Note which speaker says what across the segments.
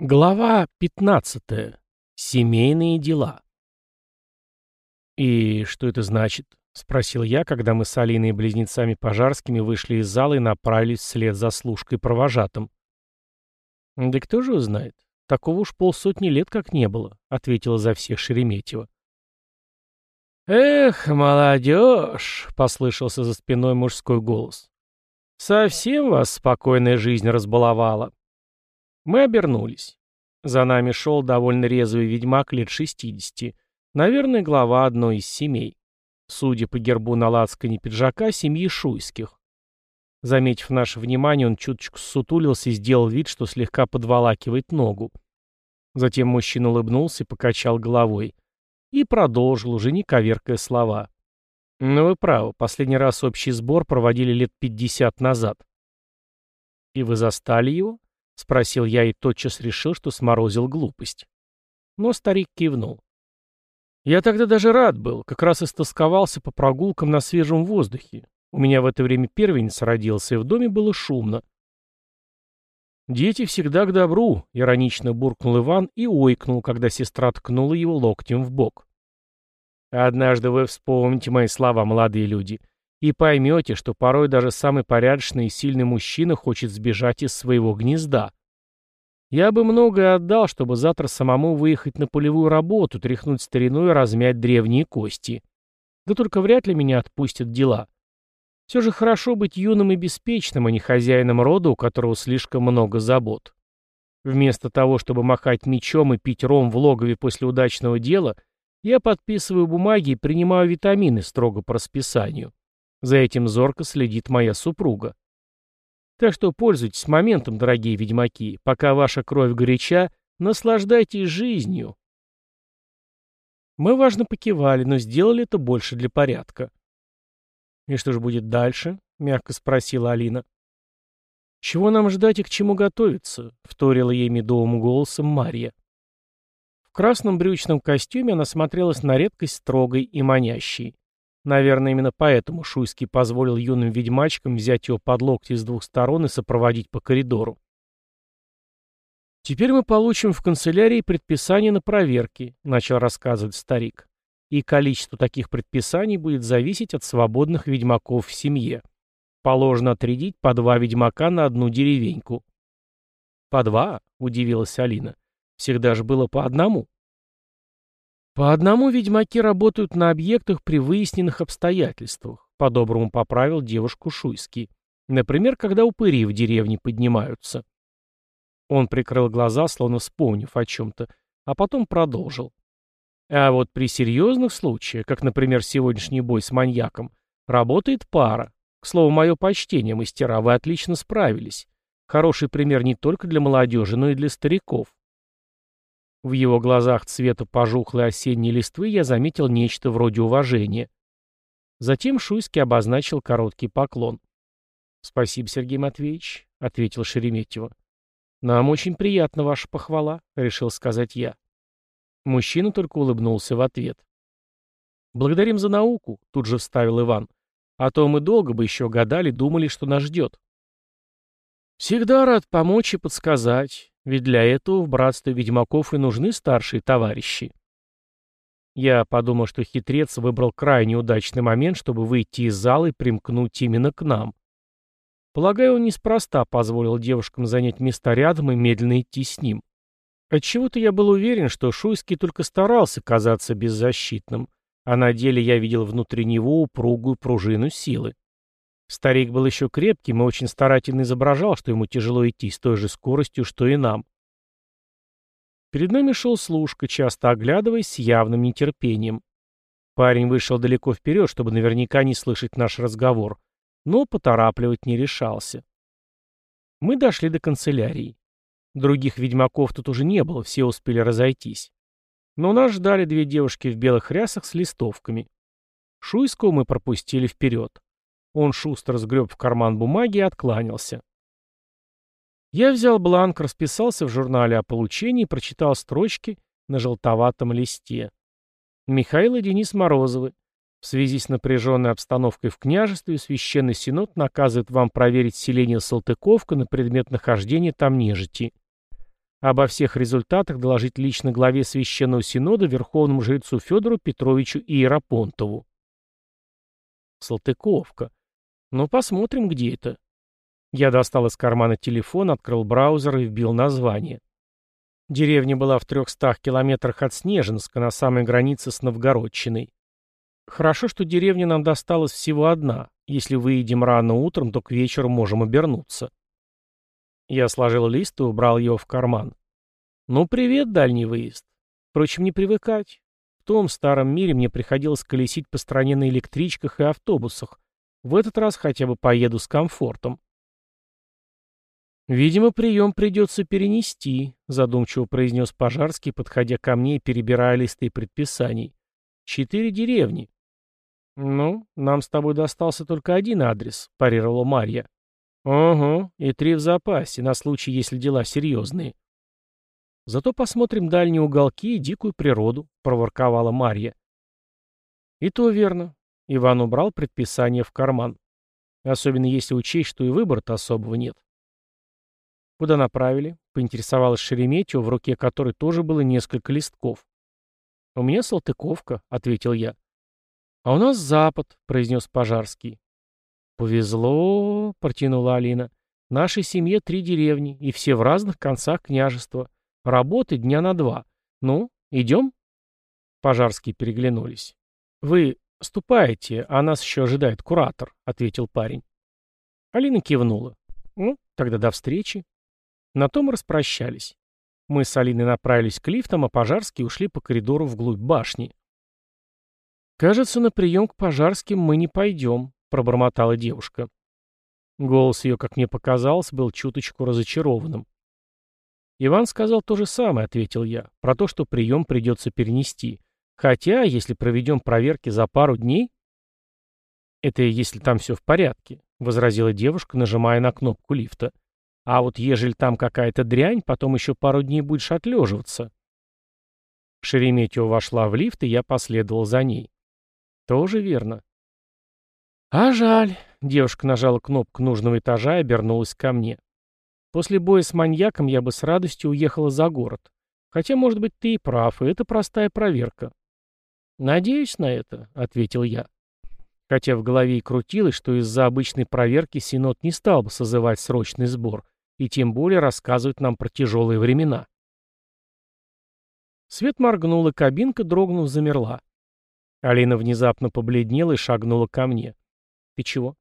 Speaker 1: Глава 15. Семейные дела. «И что это значит?» — спросил я, когда мы с Алиной и близнецами Пожарскими вышли из зала и направились вслед за служкой провожатым. «Да кто же узнает? Такого уж полсотни лет как не было», — ответила за всех Шереметьева. «Эх, молодежь!» — послышался за спиной мужской голос. «Совсем вас спокойная жизнь разбаловала». Мы обернулись. За нами шел довольно резвый ведьмак лет шестидесяти, наверное, глава одной из семей. Судя по гербу на лацкане пиджака, семьи Шуйских. Заметив наше внимание, он чуточку сутулился и сделал вид, что слегка подволакивает ногу. Затем мужчина улыбнулся и покачал головой. И продолжил, уже не коверкая слова. «Но «Ну, вы правы, последний раз общий сбор проводили лет пятьдесят назад». «И вы застали его?» — спросил я и тотчас решил, что сморозил глупость. Но старик кивнул. Я тогда даже рад был, как раз истосковался по прогулкам на свежем воздухе. У меня в это время первенец родился, и в доме было шумно. «Дети всегда к добру», — иронично буркнул Иван и ойкнул, когда сестра ткнула его локтем в бок. «Однажды вы вспомните мои слова, молодые люди, и поймете, что порой даже самый порядочный и сильный мужчина хочет сбежать из своего гнезда. Я бы многое отдал, чтобы завтра самому выехать на полевую работу, тряхнуть старину и размять древние кости. Да только вряд ли меня отпустят дела. Все же хорошо быть юным и беспечным, а не хозяином рода, у которого слишком много забот. Вместо того, чтобы махать мечом и пить ром в логове после удачного дела, я подписываю бумаги и принимаю витамины строго по расписанию. За этим зорко следит моя супруга. Так что пользуйтесь моментом, дорогие ведьмаки, пока ваша кровь горяча, наслаждайтесь жизнью. Мы важно покивали, но сделали это больше для порядка. «И что же будет дальше?» — мягко спросила Алина. «Чего нам ждать и к чему готовиться?» — вторила ей медовым голосом Марья. В красном брючном костюме она смотрелась на редкость строгой и манящей. Наверное, именно поэтому Шуйский позволил юным ведьмачкам взять его под локти с двух сторон и сопроводить по коридору. «Теперь мы получим в канцелярии предписание на проверки», — начал рассказывать старик. «И количество таких предписаний будет зависеть от свободных ведьмаков в семье. Положено отрядить по два ведьмака на одну деревеньку». «По два?» — удивилась Алина. «Всегда же было по одному». По одному ведьмаки работают на объектах при выясненных обстоятельствах, по-доброму поправил девушку Шуйский. Например, когда упыри в деревне поднимаются. Он прикрыл глаза, словно вспомнив о чем-то, а потом продолжил. А вот при серьезных случаях, как, например, сегодняшний бой с маньяком, работает пара. К слову, мое почтение, мастера, вы отлично справились. Хороший пример не только для молодежи, но и для стариков. В его глазах цвета пожухлой осенней листвы я заметил нечто вроде уважения. Затем Шуйский обозначил короткий поклон. «Спасибо, Сергей Матвеевич», — ответил Шереметьево. «Нам очень приятна ваша похвала», — решил сказать я. Мужчина только улыбнулся в ответ. «Благодарим за науку», — тут же вставил Иван. «А то мы долго бы еще гадали, думали, что нас ждет». «Всегда рад помочь и подсказать. Ведь для этого в братстве ведьмаков и нужны старшие товарищи. Я подумал, что хитрец выбрал крайне удачный момент, чтобы выйти из зала и примкнуть именно к нам. Полагаю, он неспроста позволил девушкам занять места рядом и медленно идти с ним. Отчего-то я был уверен, что Шуйский только старался казаться беззащитным, а на деле я видел внутри него упругую пружину силы. Старик был еще крепким и очень старательно изображал, что ему тяжело идти с той же скоростью, что и нам. Перед нами шел служка, часто оглядываясь с явным нетерпением. Парень вышел далеко вперед, чтобы наверняка не слышать наш разговор, но поторапливать не решался. Мы дошли до канцелярии. Других ведьмаков тут уже не было, все успели разойтись. Но нас ждали две девушки в белых рясах с листовками. Шуйского мы пропустили вперед. Он шустро сгреб в карман бумаги и откланялся. Я взял бланк, расписался в журнале о получении и прочитал строчки на желтоватом листе. Михаил и Денис Морозовы. В связи с напряженной обстановкой в княжестве Священный Синод наказывает вам проверить селение Салтыковка на предмет нахождения там нежити. Обо всех результатах доложить лично главе Священного Синода Верховному жрецу Федору Петровичу Иеропонтову. Салтыковка. Ну, посмотрим, где это. Я достал из кармана телефон, открыл браузер и вбил название. Деревня была в трехстах километрах от Снежинска, на самой границе с Новгородчиной. Хорошо, что деревня нам досталась всего одна. Если выедем рано утром, то к вечеру можем обернуться. Я сложил лист и убрал его в карман. Ну, привет, дальний выезд. Впрочем, не привыкать. В том старом мире мне приходилось колесить по стране на электричках и автобусах. В этот раз хотя бы поеду с комфортом. «Видимо, прием придется перенести», — задумчиво произнес Пожарский, подходя ко мне и перебирая листы предписаний. «Четыре деревни». «Ну, нам с тобой достался только один адрес», — парировала Марья. «Угу, и три в запасе, на случай, если дела серьезные». «Зато посмотрим дальние уголки и дикую природу», — проворковала Марья. «И то верно». Иван убрал предписание в карман. Особенно если учесть, что и выбора-то особого нет. «Куда направили?» — поинтересовалась Шереметьева, в руке которой тоже было несколько листков. «У меня Салтыковка», — ответил я. «А у нас запад», — произнес Пожарский. «Повезло», — протянула Алина. «Нашей семье три деревни, и все в разных концах княжества. Работы дня на два. Ну, идем?» Пожарские переглянулись. «Вы ступаете, а нас еще ожидает куратор», — ответил парень. Алина кивнула. «Ну, тогда до встречи». На том распрощались. Мы с Алиной направились к лифтам, а Пожарские ушли по коридору вглубь башни. «Кажется, на прием к Пожарским мы не пойдем», — пробормотала девушка. Голос ее, как мне показалось, был чуточку разочарованным. «Иван сказал то же самое», — ответил я, — «про то, что прием придется перенести. Хотя, если проведем проверки за пару дней...» «Это если там все в порядке», — возразила девушка, нажимая на кнопку лифта. А вот ежели там какая-то дрянь, потом еще пару дней будешь отлеживаться. Шереметьева вошла в лифт, и я последовал за ней. Тоже верно. А жаль. Девушка нажала кнопку нужного этажа и обернулась ко мне. После боя с маньяком я бы с радостью уехала за город. Хотя, может быть, ты и прав, и это простая проверка. «Надеюсь на это», — ответил я. Хотя в голове и крутилось, что из-за обычной проверки Синод не стал бы созывать срочный сбор, и тем более рассказывать нам про тяжелые времена. Свет моргнул, и кабинка, дрогнув, замерла. Алина внезапно побледнела и шагнула ко мне. «Ты чего?»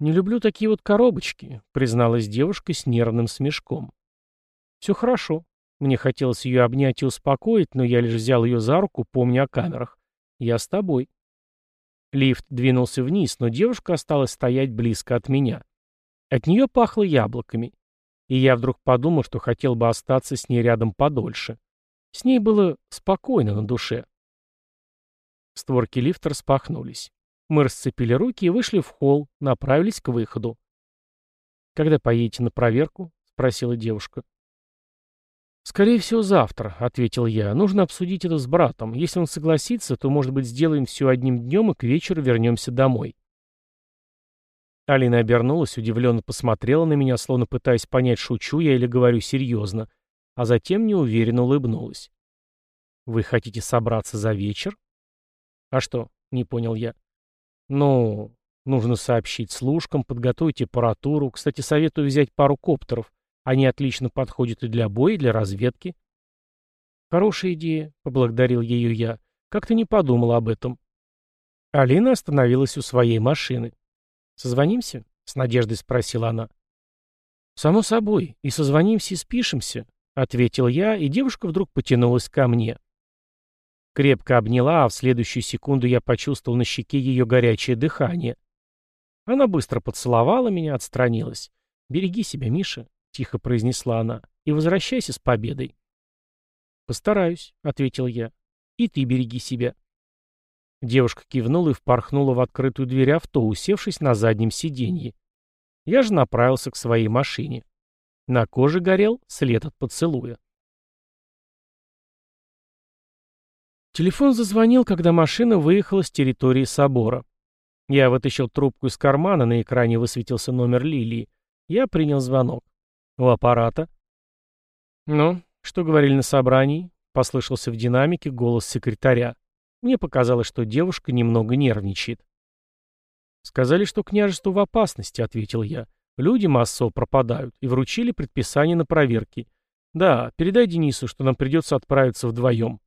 Speaker 1: «Не люблю такие вот коробочки», — призналась девушка с нервным смешком. «Все хорошо. Мне хотелось ее обнять и успокоить, но я лишь взял ее за руку, помня о камерах. Я с тобой». Лифт двинулся вниз, но девушка осталась стоять близко от меня. От нее пахло яблоками. И я вдруг подумал, что хотел бы остаться с ней рядом подольше. С ней было спокойно на душе. Створки лифта распахнулись. Мы расцепили руки и вышли в холл, направились к выходу. «Когда поедете на проверку?» — спросила девушка. «Скорее всего, завтра», — ответил я. «Нужно обсудить это с братом. Если он согласится, то, может быть, сделаем все одним днем и к вечеру вернемся домой». Алина обернулась, удивленно посмотрела на меня, словно пытаясь понять, шучу я или говорю серьезно, а затем неуверенно улыбнулась. «Вы хотите собраться за вечер?» «А что?» — не понял я. «Ну, нужно сообщить служкам, подготовить аппаратуру. Кстати, советую взять пару коптеров. Они отлично подходят и для боя, и для разведки». «Хорошая идея», — поблагодарил ее я. «Как ты не подумала об этом?» Алина остановилась у своей машины. «Созвонимся?» — с надеждой спросила она. «Само собой, и созвонимся, и спишемся», — ответил я, и девушка вдруг потянулась ко мне. Крепко обняла, а в следующую секунду я почувствовал на щеке ее горячее дыхание. Она быстро поцеловала меня, отстранилась. «Береги себя, Миша», — тихо произнесла она, — «и возвращайся с победой». «Постараюсь», — ответил я. «И ты береги себя». Девушка кивнула и впорхнула в открытую дверь авто, усевшись на заднем сиденье. Я же направился к своей машине. На коже горел след от поцелуя. Телефон зазвонил, когда машина выехала с территории собора. Я вытащил трубку из кармана, на экране высветился номер Лилии. Я принял звонок. У аппарата. «Ну, что говорили на собрании?» — послышался в динамике голос секретаря. Мне показалось, что девушка немного нервничает. «Сказали, что княжество в опасности», — ответил я. «Люди массово пропадают и вручили предписание на проверки. Да, передай Денису, что нам придется отправиться вдвоем».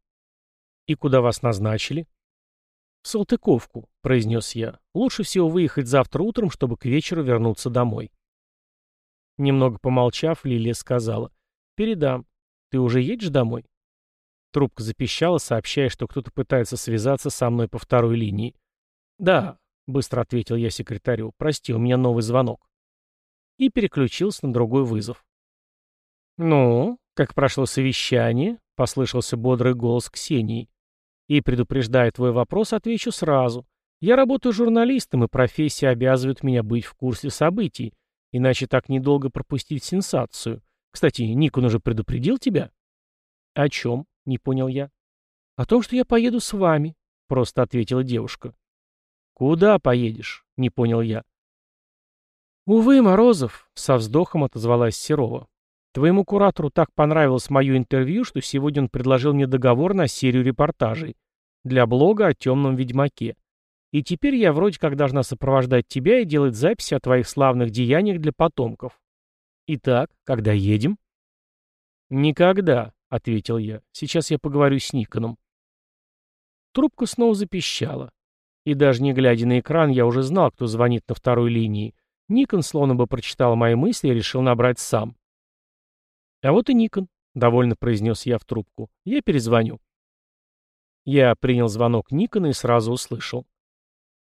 Speaker 1: «И куда вас назначили?» «В Салтыковку», — произнес я. «Лучше всего выехать завтра утром, чтобы к вечеру вернуться домой». Немного помолчав, Лилия сказала. «Передам. Ты уже едешь домой?» Трубка запищала, сообщая, что кто-то пытается связаться со мной по второй линии. «Да», — быстро ответил я секретарю. «Прости, у меня новый звонок». И переключился на другой вызов. «Ну, как прошло совещание?» — послышался бодрый голос Ксении. «И, предупреждая твой вопрос, отвечу сразу. Я работаю журналистом, и профессия обязывает меня быть в курсе событий, иначе так недолго пропустить сенсацию. Кстати, Никон уже предупредил тебя?» «О чем?» — не понял я. «О том, что я поеду с вами», — просто ответила девушка. «Куда поедешь?» — не понял я. «Увы, Морозов», — со вздохом отозвалась Серова. «Твоему куратору так понравилось мое интервью, что сегодня он предложил мне договор на серию репортажей для блога о темном ведьмаке. И теперь я вроде как должна сопровождать тебя и делать записи о твоих славных деяниях для потомков. Итак, когда едем?» «Никогда», — ответил я. «Сейчас я поговорю с Никоном». Трубка снова запищала. И даже не глядя на экран, я уже знал, кто звонит на второй линии. Никон словно бы прочитал мои мысли и решил набрать сам. «А вот и Никон», — довольно произнес я в трубку. «Я перезвоню». Я принял звонок Никона и сразу услышал.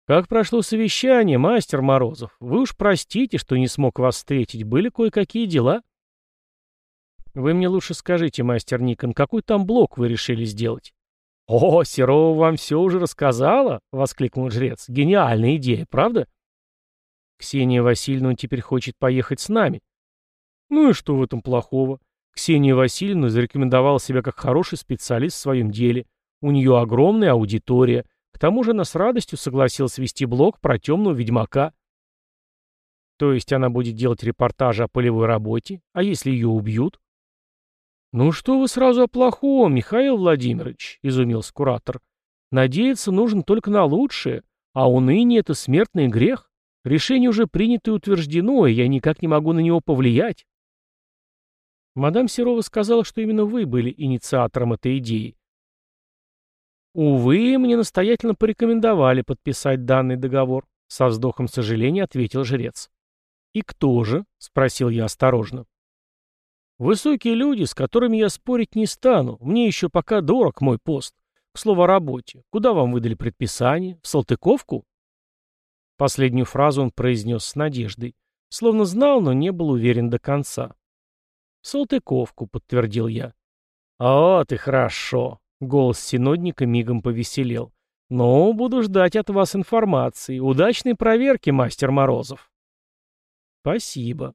Speaker 1: «Как прошло совещание, мастер Морозов? Вы уж простите, что не смог вас встретить. Были кое-какие дела?» «Вы мне лучше скажите, мастер Никон, какой там блок вы решили сделать?» «О, Серова вам все уже рассказала?» — воскликнул жрец. «Гениальная идея, правда?» «Ксения Васильевна теперь хочет поехать с нами». «Ну и что в этом плохого?» Ксения Васильевна зарекомендовала себя как хороший специалист в своем деле. У нее огромная аудитория. К тому же она с радостью согласилась вести блог про темного ведьмака. То есть она будет делать репортажи о полевой работе? А если ее убьют? «Ну что вы сразу о плохом, Михаил Владимирович?» — изумился куратор. «Надеяться нужно только на лучшее, а уныние — это смертный грех. Решение уже принято и утверждено, и я никак не могу на него повлиять». Мадам Серова сказала, что именно вы были инициатором этой идеи. «Увы, мне настоятельно порекомендовали подписать данный договор», — со вздохом сожаления ответил жрец. «И кто же?» — спросил я осторожно. Высокие люди, с которыми я спорить не стану. Мне еще пока дорог мой пост. К слову о работе. Куда вам выдали предписание? В Салтыковку? Последнюю фразу он произнес с надеждой. Словно знал, но не был уверен до конца. «В Салтыковку», — подтвердил я. «О, ты хорошо!» — голос синодника мигом повеселел. «Ну, буду ждать от вас информации. Удачной проверки, мастер Морозов». «Спасибо».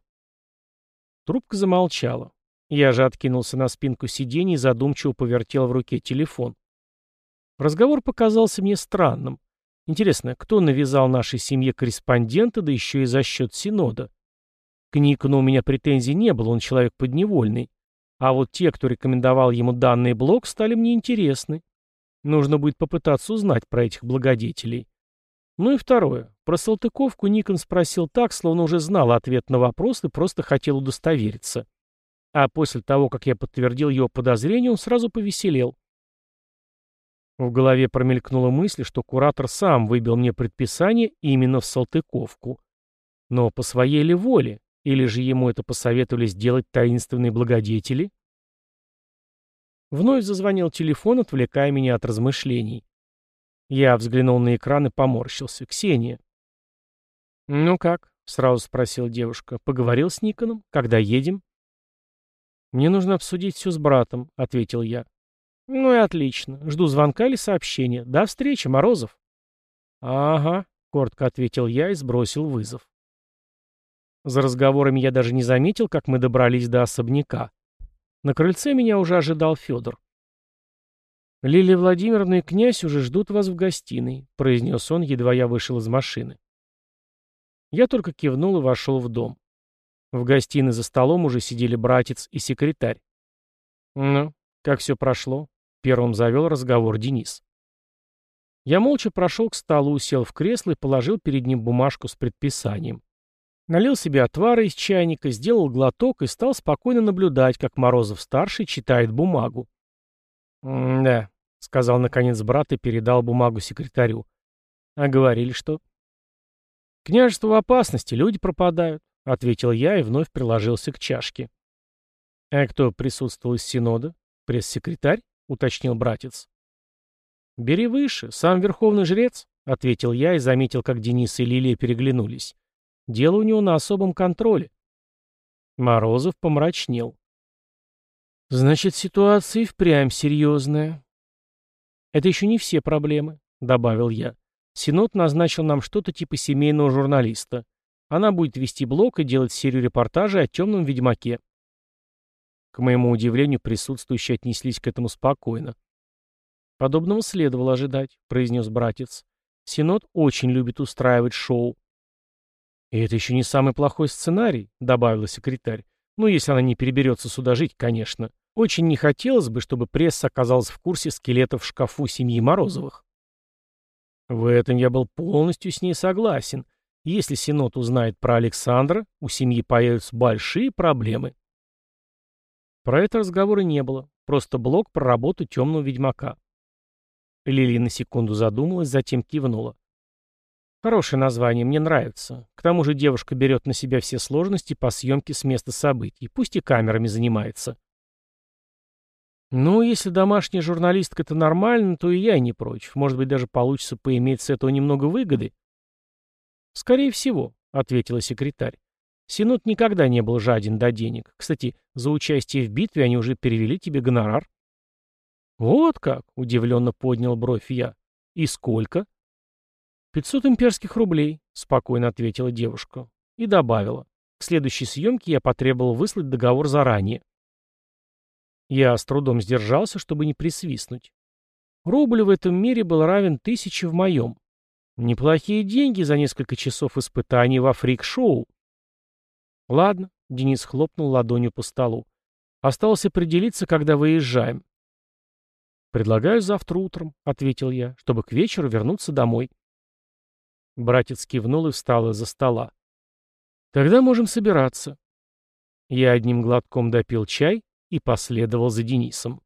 Speaker 1: Трубка замолчала. Я же откинулся на спинку сиденья и задумчиво повертел в руке телефон. Разговор показался мне странным. Интересно, кто навязал нашей семье корреспондента, да еще и за счет Синода? К Никону у меня претензий не было, он человек подневольный. А вот те, кто рекомендовал ему данный блог, стали мне интересны. Нужно будет попытаться узнать про этих благодетелей. Ну и второе. Про Салтыковку Никон спросил так, словно уже знал ответ на вопрос и просто хотел удостовериться. А после того, как я подтвердил его подозрение, он сразу повеселел. В голове промелькнула мысль, что куратор сам выбил мне предписание именно в Салтыковку. Но по своей ли воле? Или же ему это посоветовали сделать таинственные благодетели? Вновь зазвонил телефон, отвлекая меня от размышлений. Я взглянул на экран и поморщился. «Ксения». «Ну как?» — сразу спросила девушка. «Поговорил с Никоном? Когда едем?» «Мне нужно обсудить все с братом», — ответил я. «Ну и отлично. Жду звонка или сообщения. До встречи, Морозов». «Ага», — коротко ответил я и сбросил вызов. За разговорами я даже не заметил, как мы добрались до особняка. На крыльце меня уже ожидал Федор. «Лилия Владимировна и князь уже ждут вас в гостиной», — произнес он, едва я вышел из машины. Я только кивнул и вошел в дом. В гостиной за столом уже сидели братец и секретарь. «Ну, как все прошло?» — первым завел разговор Денис. Я молча прошел к столу, сел в кресло и положил перед ним бумажку с предписанием. Налил себе отвара из чайника, сделал глоток и стал спокойно наблюдать, как Морозов-старший читает бумагу. «Да», — сказал наконец брат и передал бумагу секретарю. «А говорили, что...» «Княжество в опасности, люди пропадают», — ответил я и вновь приложился к чашке. «А кто присутствовал из Синода? Пресс-секретарь?» — уточнил братец. «Бери выше, сам верховный жрец», — ответил я и заметил, как Денис и Лилия переглянулись. «Дело у него на особом контроле». Морозов помрачнел. «Значит, ситуация и впрямь серьезная». «Это еще не все проблемы», — добавил я. «Синод назначил нам что-то типа семейного журналиста. Она будет вести блог и делать серию репортажей о темном ведьмаке». К моему удивлению, присутствующие отнеслись к этому спокойно. «Подобного следовало ожидать», — произнес братец. «Синод очень любит устраивать шоу». «И это еще не самый плохой сценарий», — добавила секретарь. «Ну, если она не переберется сюда жить, конечно. Очень не хотелось бы, чтобы пресса оказалась в курсе скелетов в шкафу семьи Морозовых». В этом я был полностью с ней согласен. Если Синод узнает про Александра, у семьи появятся большие проблемы. Про это разговора не было. Просто блок про работу темного ведьмака. Лили на секунду задумалась, затем кивнула. Хорошее название, мне нравится. К тому же девушка берет на себя все сложности по съемке с места событий, пусть и камерами занимается. Ну, если домашняя журналистка это нормально, то и я не против. Может быть, даже получится поиметь с этого немного выгоды. Скорее всего, ответила секретарь. Синод никогда не был жаден до денег. Кстати, за участие в битве они уже перевели тебе гонорар. «Вот как!» — удивленно поднял бровь я. «И сколько?» «Пятьсот имперских рублей», — спокойно ответила девушка. И добавила. К следующей съемке я потребовал выслать договор заранее. Я с трудом сдержался, чтобы не присвистнуть. Рубль в этом мире был равен тысяче в моем. Неплохие деньги за несколько часов испытаний во фрик-шоу. Ладно, Денис хлопнул ладонью по столу. Осталось определиться, когда выезжаем. «Предлагаю завтра утром», — ответил я, — «чтобы к вечеру вернуться домой». Братец кивнул и встал из-за стола. «Тогда можем собираться». Я одним глотком допил чай и последовал за Денисом.